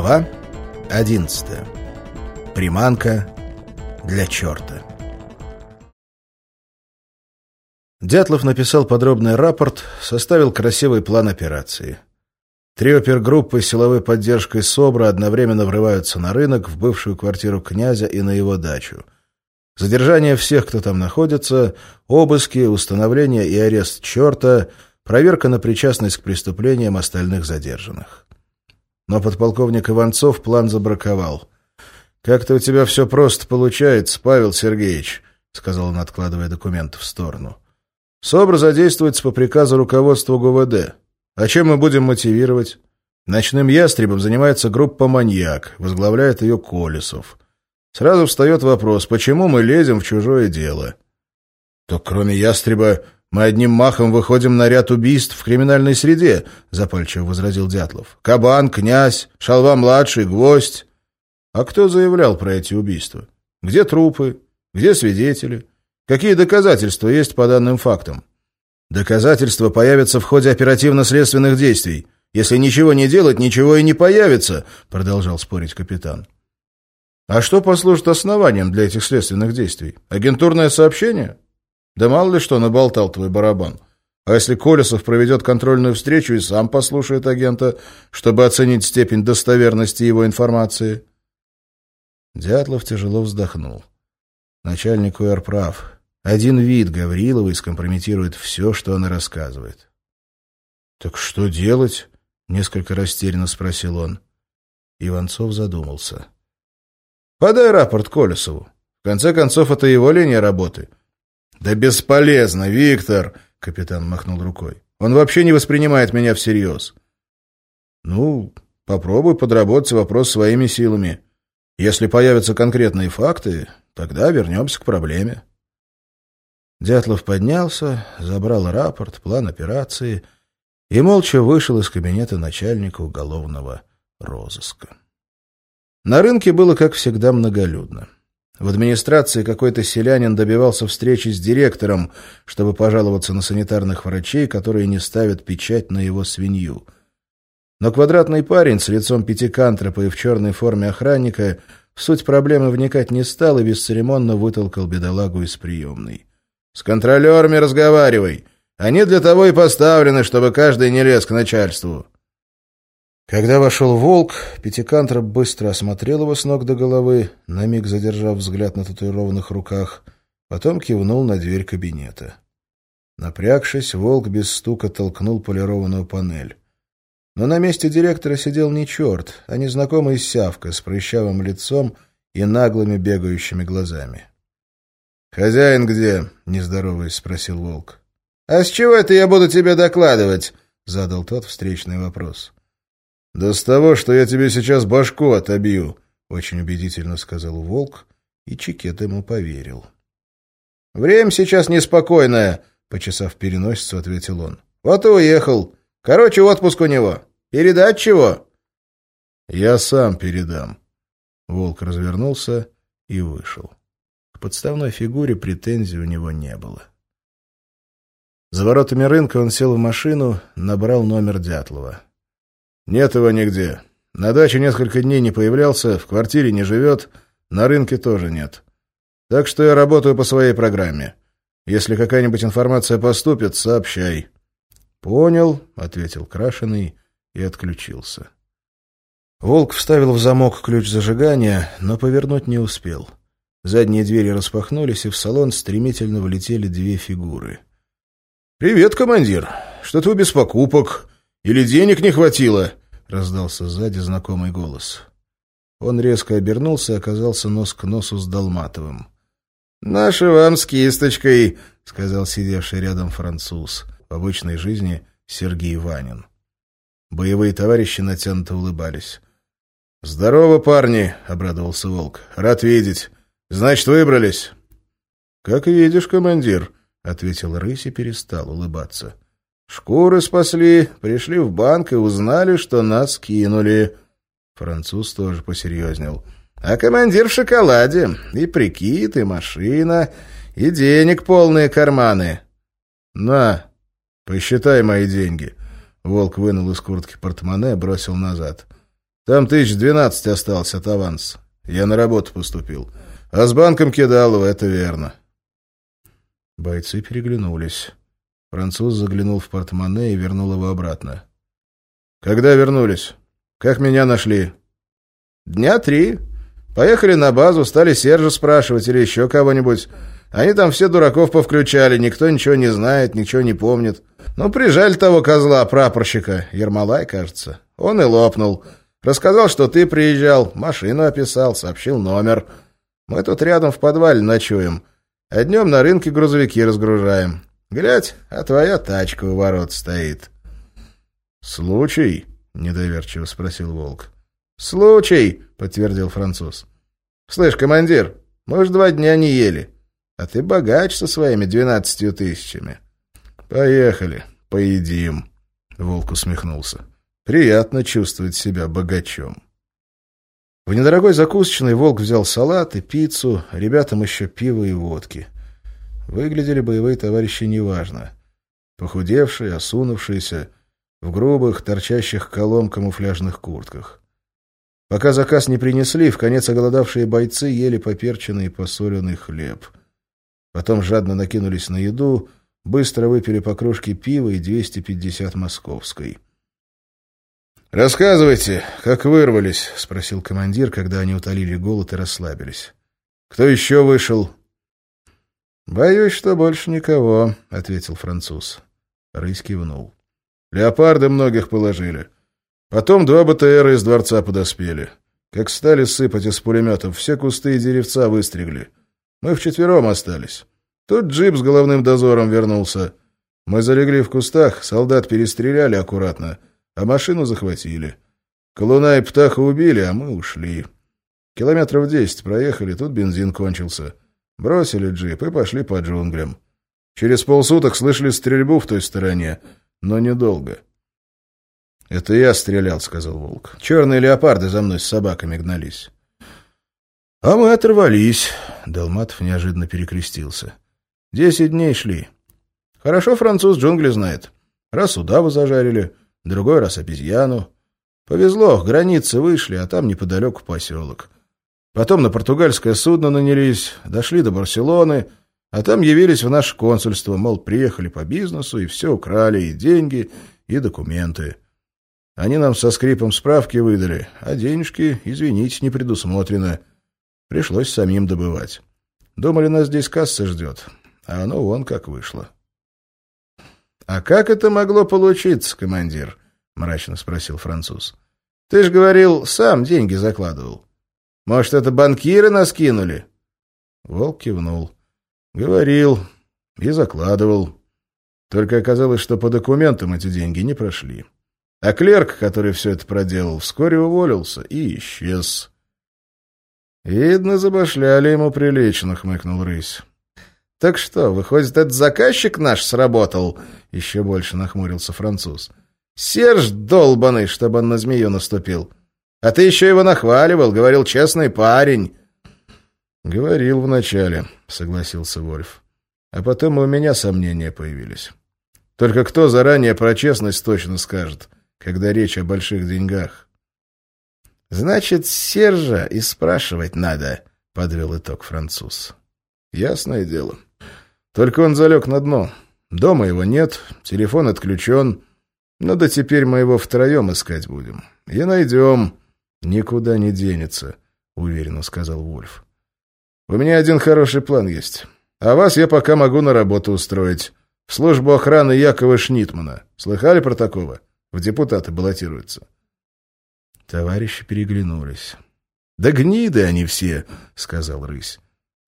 Глава 11. Приманка для черта. Дятлов написал подробный рапорт, составил красивый план операции. Три опергруппы с силовой поддержкой СОБРа одновременно врываются на рынок, в бывшую квартиру князя и на его дачу. Задержание всех, кто там находится, обыски, установление и арест черта, проверка на причастность к преступлениям остальных задержанных. Но подполковник Иванцов план забраковал. «Как-то у тебя все просто получается, Павел Сергеевич», — сказал он, откладывая документы в сторону. «СОБР задействуется по приказу руководства ГУВД. А чем мы будем мотивировать? Ночным ястребом занимается группа «Маньяк», возглавляет ее Колесов. Сразу встает вопрос, почему мы лезем в чужое дело?» «То кроме ястреба «Мы одним махом выходим на ряд убийств в криминальной среде», — запальчиво возразил Дятлов. «Кабан, князь, шалва-младший, гвоздь». «А кто заявлял про эти убийства? Где трупы? Где свидетели? Какие доказательства есть по данным фактам?» «Доказательства появятся в ходе оперативно-следственных действий. Если ничего не делать, ничего и не появится», — продолжал спорить капитан. «А что послужит основанием для этих следственных действий? Агентурное сообщение?» Да мало ли что наболтал твой барабан. А если Колесов проведет контрольную встречу и сам послушает агента, чтобы оценить степень достоверности его информации? Дятлов тяжело вздохнул. Начальник УР прав. Один вид Гавриловой скомпрометирует все, что она рассказывает. «Так что делать?» — несколько растерянно спросил он. Иванцов задумался. «Подай рапорт Колесову. В конце концов, это его линия работы. «Да бесполезно, Виктор!» — капитан махнул рукой. «Он вообще не воспринимает меня всерьез». «Ну, попробуй подработать вопрос своими силами. Если появятся конкретные факты, тогда вернемся к проблеме». Дятлов поднялся, забрал рапорт, план операции и молча вышел из кабинета начальника уголовного розыска. На рынке было, как всегда, многолюдно. В администрации какой-то селянин добивался встречи с директором, чтобы пожаловаться на санитарных врачей, которые не ставят печать на его свинью. Но квадратный парень с лицом пятикантропа и в черной форме охранника в суть проблемы вникать не стал и бесцеремонно вытолкал бедолагу из приемной. «С контролерами разговаривай. Они для того и поставлены, чтобы каждый не лез к начальству». Когда вошел волк, Пятикантроп быстро осмотрел его с ног до головы, на миг задержав взгляд на татуированных руках, потом кивнул на дверь кабинета. Напрягшись, волк без стука толкнул полированную панель. Но на месте директора сидел не черт, а незнакомый сявка с прыщавым лицом и наглыми бегающими глазами. «Хозяин где?» — нездороваясь спросил волк. «А с чего это я буду тебе докладывать?» — задал тот встречный вопрос. «Да с того, что я тебе сейчас башку отобью», — очень убедительно сказал Волк, и Чикет ему поверил. «Время сейчас неспокойное», — почесав переносицу, ответил он. «Вот и уехал. Короче, отпуск у него. Передать чего?» «Я сам передам». Волк развернулся и вышел. К подставной фигуре претензий у него не было. За воротами рынка он сел в машину, набрал номер Дятлова. Нет его нигде. На даче несколько дней не появлялся, в квартире не живет, на рынке тоже нет. Так что я работаю по своей программе. Если какая-нибудь информация поступит, сообщай. Понял, ответил Крашеный и отключился. Волк вставил в замок ключ зажигания, но повернуть не успел. Задние двери распахнулись, и в салон стремительно влетели две фигуры. «Привет, командир! Что-то вы без покупок. Или денег не хватило?» Раздался сзади знакомый голос. Он резко обернулся и оказался нос к носу с Долматовым. «Наши вам с кисточкой», — сказал сидевший рядом француз. В обычной жизни Сергей Ванин. Боевые товарищи натянуто улыбались. «Здорово, парни!» — обрадовался Волк. «Рад видеть. Значит, выбрались?» «Как видишь, командир», — ответил Рысь и перестал улыбаться. Шкуры спасли, пришли в банк и узнали, что нас кинули. Француз тоже посерьезнел. А командир в шоколаде. И прикид, и машина, и денег полные карманы. На, посчитай мои деньги. Волк вынул из куртки портмоне, бросил назад. Там тысяч двенадцать осталось от аванса. Я на работу поступил. А с банком Кидалова, это верно. Бойцы переглянулись. Француз заглянул в портмоне и вернул его обратно. «Когда вернулись? Как меня нашли?» «Дня три. Поехали на базу, стали Сержа спрашивать или еще кого-нибудь. Они там все дураков повключали, никто ничего не знает, ничего не помнит. Ну, прижали того козла, прапорщика, Ермолай, кажется. Он и лопнул. Рассказал, что ты приезжал, машину описал, сообщил номер. Мы тут рядом в подвале ночуем, а днем на рынке грузовики разгружаем. Глядь, а твоя тачка у ворот стоит. «Случай?» — недоверчиво спросил Волк. «Случай!» — подтвердил француз. «Слышь, командир, мы уж два дня не ели, а ты богач со своими двенадцатью тысячами». «Поехали, поедим», — Волк усмехнулся. «Приятно чувствовать себя богачом». В недорогой закусочной Волк взял салат и пиццу, ребятам еще пиво и водки — Выглядели боевые товарищи неважно. Похудевшие, осунувшиеся, в грубых, торчащих колом камуфляжных куртках. Пока заказ не принесли, в конец оголодавшие бойцы ели поперченный и посоленный хлеб. Потом жадно накинулись на еду, быстро выпили по кружке пива и 250 московской. «Рассказывайте, как вырвались?» — спросил командир, когда они утолили голод и расслабились. «Кто еще вышел?» «Боюсь, что больше никого», — ответил француз. Рысь кивнул. «Леопарды многих положили. Потом два БТРа из дворца подоспели. Как стали сыпать из пулеметов, все кусты и деревца выстригли. Мы вчетвером остались. Тут джип с головным дозором вернулся. Мы залегли в кустах, солдат перестреляли аккуратно, а машину захватили. Колуна и Птаха убили, а мы ушли. Километров десять проехали, тут бензин кончился». Бросили джип и пошли по джунглям. Через полсуток слышали стрельбу в той стороне, но недолго. «Это я стрелял», — сказал Волк. «Черные леопарды за мной с собаками гнались». «А мы оторвались», — Долматов неожиданно перекрестился. «Десять дней шли. Хорошо француз джунгли знает. Раз удава зажарили, другой раз обезьяну. Повезло, границы вышли, а там неподалеку поселок. Потом на португальское судно нанялись, дошли до Барселоны, а там явились в наше консульство, мол, приехали по бизнесу и все украли, и деньги, и документы. Они нам со скрипом справки выдали, а денежки, извините, не предусмотрено. Пришлось самим добывать. Думали, нас здесь касса ждет, а оно вон как вышло. — А как это могло получиться, командир? — мрачно спросил француз. — Ты же говорил, сам деньги закладывал. — может, это банкиры нас кинули?» Волк кивнул. «Говорил и закладывал. Только оказалось, что по документам эти деньги не прошли. А клерк, который все это проделал, вскоре уволился и исчез». «Видно, забашляли ему прилично», — хмыкнул рысь. «Так что, выходит, этот заказчик наш сработал?» — еще больше нахмурился француз. «Серж долбаный, чтобы он на змею наступил. А ты еще его нахваливал, говорил, честный парень. Говорил вначале, согласился Вольф. А потом у меня сомнения появились. Только кто заранее про честность точно скажет, когда речь о больших деньгах? Значит, Сержа и спрашивать надо, подвел итог француз. Ясное дело. Только он залег на дно. Дома его нет, телефон отключен. Но да теперь мы его втроем искать будем. И найдем. «Никуда не денется», — уверенно сказал Вольф. «У меня один хороший план есть. А вас я пока могу на работу устроить. В службу охраны Якова Шнитмана. Слыхали про такого? В депутаты баллотируются». Товарищи переглянулись. «Да гниды они все», — сказал Рысь.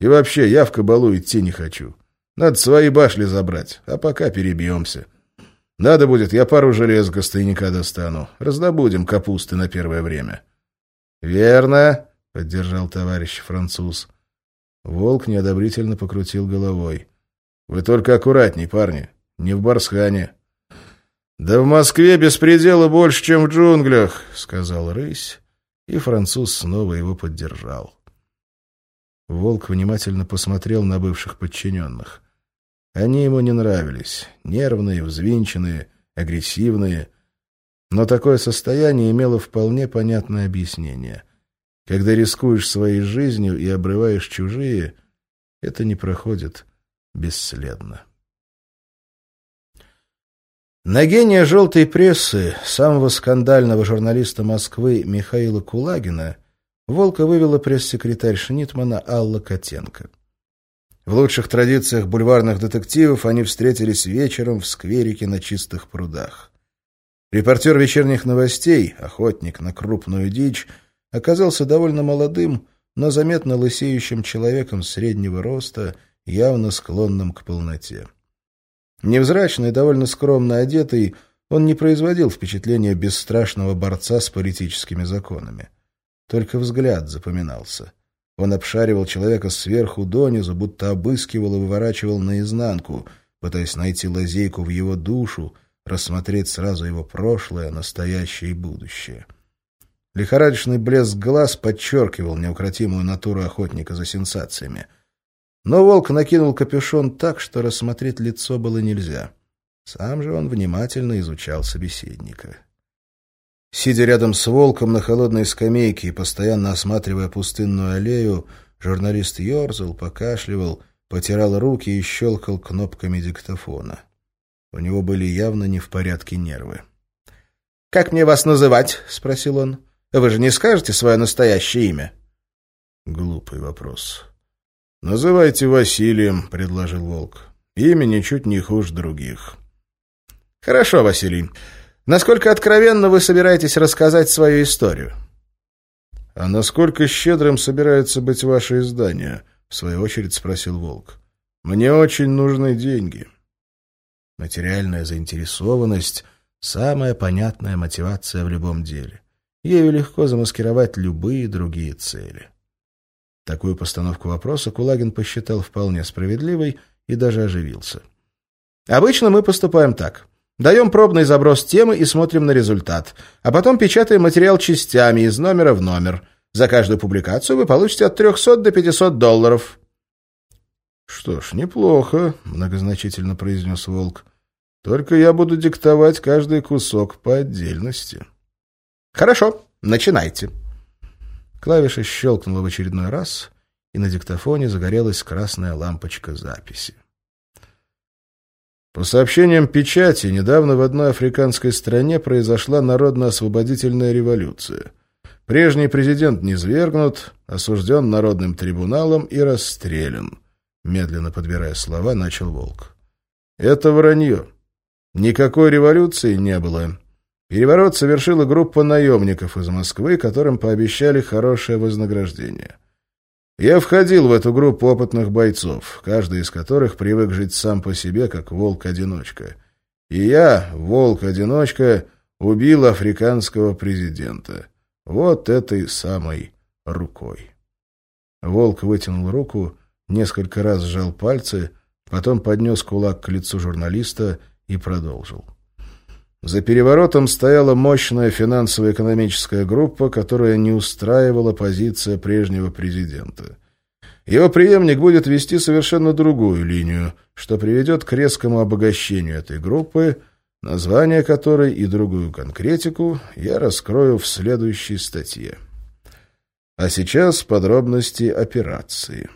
«И вообще, я в кабалу идти не хочу. Надо свои башли забрать, а пока перебьемся. Надо будет, я пару желез гостойника достану. Раздобудем капусты на первое время». «Верно», — поддержал товарищ француз. Волк неодобрительно покрутил головой. «Вы только аккуратней, парни, не в Барсхане». «Да в Москве беспредела больше, чем в джунглях», — сказал рысь, и француз снова его поддержал. Волк внимательно посмотрел на бывших подчиненных. Они ему не нравились. Нервные, взвинченные, агрессивные. Но такое состояние имело вполне понятное объяснение. Когда рискуешь своей жизнью и обрываешь чужие, это не проходит бесследно. На гения желтой прессы, самого скандального журналиста Москвы Михаила Кулагина, Волка вывела пресс-секретарь Шнитмана Алла Котенко. В лучших традициях бульварных детективов они встретились вечером в скверике на чистых прудах. Репортер вечерних новостей, охотник на крупную дичь, оказался довольно молодым, но заметно лысеющим человеком среднего роста, явно склонным к полноте. Невзрачный, довольно скромно одетый, он не производил впечатления бесстрашного борца с политическими законами. Только взгляд запоминался. Он обшаривал человека сверху донизу, будто обыскивал и выворачивал наизнанку, пытаясь найти лазейку в его душу, рассмотреть сразу его прошлое, настоящее и будущее. Лихорадочный блеск глаз подчеркивал неукротимую натуру охотника за сенсациями. Но волк накинул капюшон так, что рассмотреть лицо было нельзя. Сам же он внимательно изучал собеседника. Сидя рядом с волком на холодной скамейке и постоянно осматривая пустынную аллею, журналист ерзал, покашливал, потирал руки и щелкал кнопками диктофона. У него были явно не в порядке нервы. — Как мне вас называть? — спросил он. — Вы же не скажете свое настоящее имя? — Глупый вопрос. — Называйте Василием, — предложил волк. — Имя ничуть не хуже других. — Хорошо, Василий. Насколько откровенно вы собираетесь рассказать свою историю? — А насколько щедрым собирается быть ваше издание? — в свою очередь спросил Волк. — Мне очень нужны деньги. Материальная заинтересованность — самая понятная мотивация в любом деле. Ею легко замаскировать любые другие цели. Такую постановку вопроса Кулагин посчитал вполне справедливой и даже оживился. «Обычно мы поступаем так. Даем пробный заброс темы и смотрим на результат. А потом печатаем материал частями из номера в номер. За каждую публикацию вы получите от 300 до 500 долларов. «Что ж, неплохо», — многозначительно произнес Волк. «Только я буду диктовать каждый кусок по отдельности». «Хорошо, начинайте». Клавиша щелкнула в очередной раз, и на диктофоне загорелась красная лампочка записи. По сообщениям печати, недавно в одной африканской стране произошла народно-освободительная революция. Прежний президент низвергнут, осужден народным трибуналом и расстрелян. Медленно подбирая слова, начал Волк. Это вранье. Никакой революции не было. Переворот совершила группа наемников из Москвы, которым пообещали хорошее вознаграждение. Я входил в эту группу опытных бойцов, каждый из которых привык жить сам по себе, как волк-одиночка. И я, волк-одиночка, убил африканского президента. Вот этой самой рукой. Волк вытянул руку, несколько раз сжал пальцы, потом поднес кулак к лицу журналиста и продолжил. За переворотом стояла мощная финансово-экономическая группа, которая не устраивала позиция прежнего президента. Его преемник будет вести совершенно другую линию, что приведет к резкому обогащению этой группы, название которой и другую конкретику я раскрою в следующей статье. А сейчас подробности операции.